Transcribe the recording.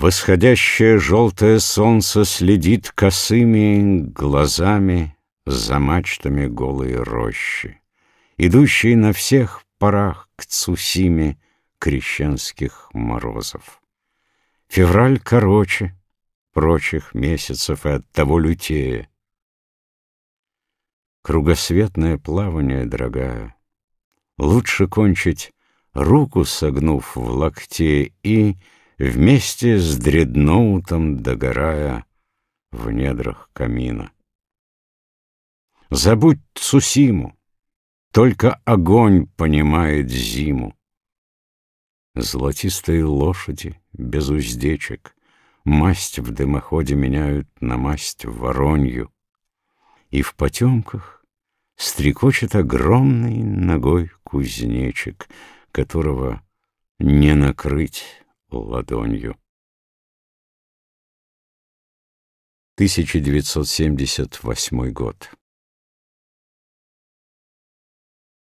Восходящее желтое солнце следит косыми глазами За мачтами голой рощи, Идущей на всех парах к Цусиме Крещенских морозов. Февраль короче прочих месяцев И оттого лютее. Кругосветное плавание, дорогая, Лучше кончить, руку согнув в локте И Вместе с дредноутом догорая В недрах камина. Забудь Цусиму, Только огонь понимает зиму. Золотистые лошади без уздечек Масть в дымоходе меняют на масть воронью, И в потемках стрекочет огромный ногой кузнечик, Которого не накрыть ладонью. 1978 год.